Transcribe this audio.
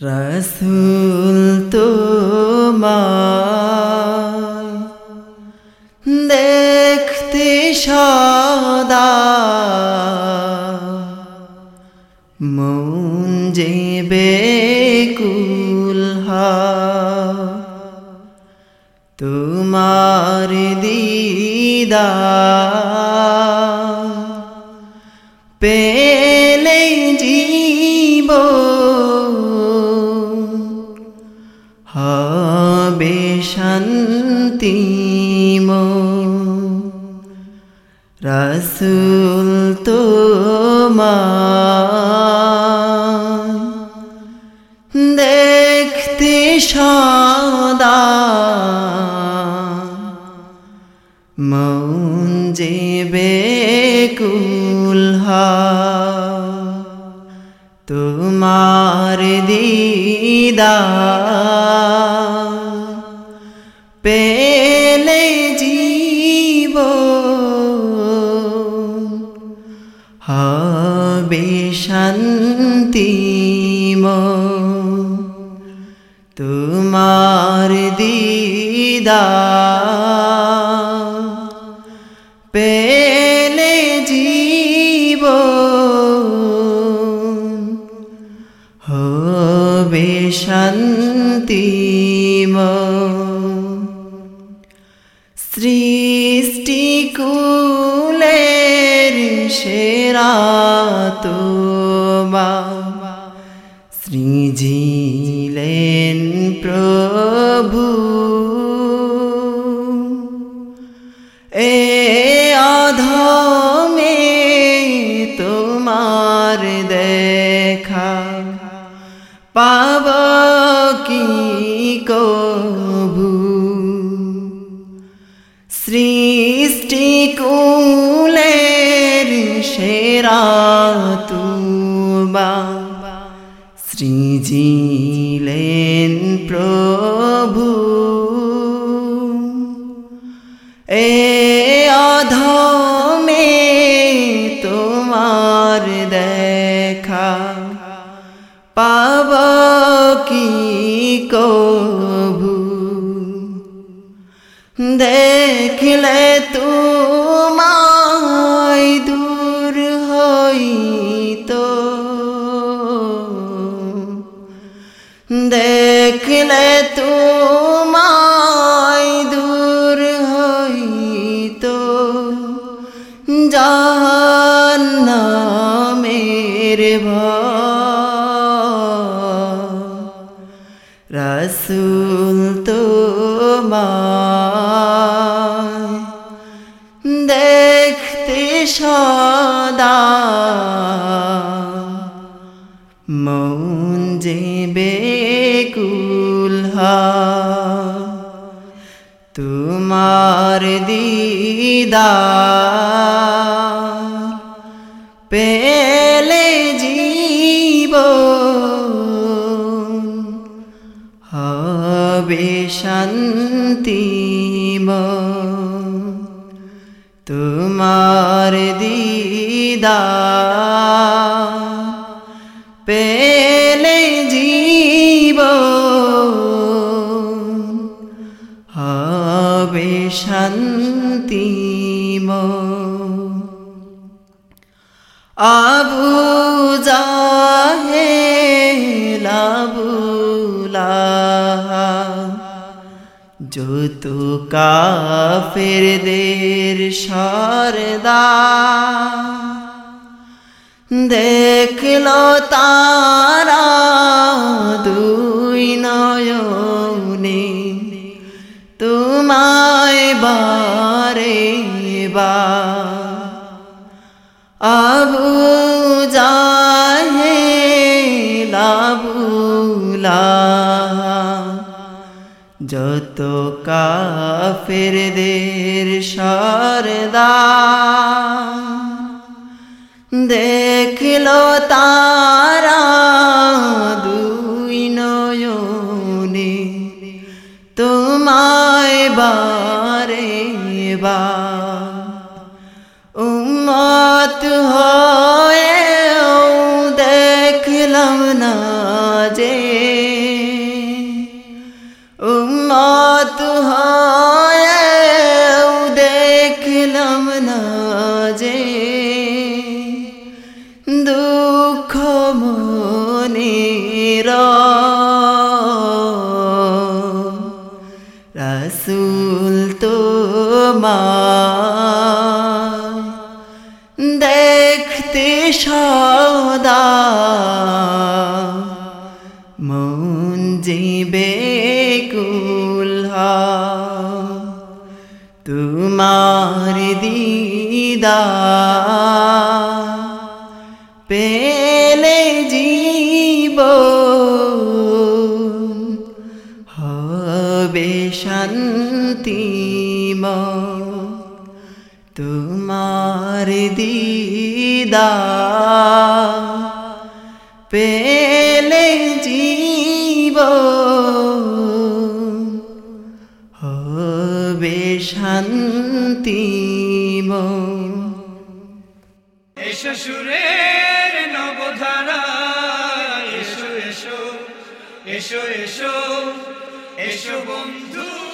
রসুল তোমার দেখতে সদা। মন যে বেকুল তোমার দিদা পেলে রসুল তোমার। দেখতে সদা মন যে বেকুল তোমার দিদা পেলে হবে শান্তিম তোমার দিদা পেলে সৃষ্টি কুলের সেরা তোমা। সৃজিলেন প্রভু। এ অধমে তোমার দেখা। পাব কি তুবা সৃজিলেন প্রভু। এ অধমে তোমার দেখা পাব কি কভু? দেখলে তোমায় দূর দেখলে তোমায় দূর হইত। জাহান্নামের ভয়। রসুল তোমার দিদা পেলে জীব হবে শান্তিম তোমার দিদা শান্তিম আবু জাহে লাবুলা যত কাফেরদের সরদা। দেখল তারা আবু জাহে লাবুলা যত কাফেরদের সরদা দেখল তারা দুই নয়নে তোমায় বারে বা যে উম্মত হয় দেখলাম না যে দুঃখ মনির রসুল তো মা দেখতে সব তোমার দিদা পেলে জীব হবে শান্তিম তোমার দিদা পেলে জীব নবধারা। এসো এসো এসো এসো এসো বন্ধু।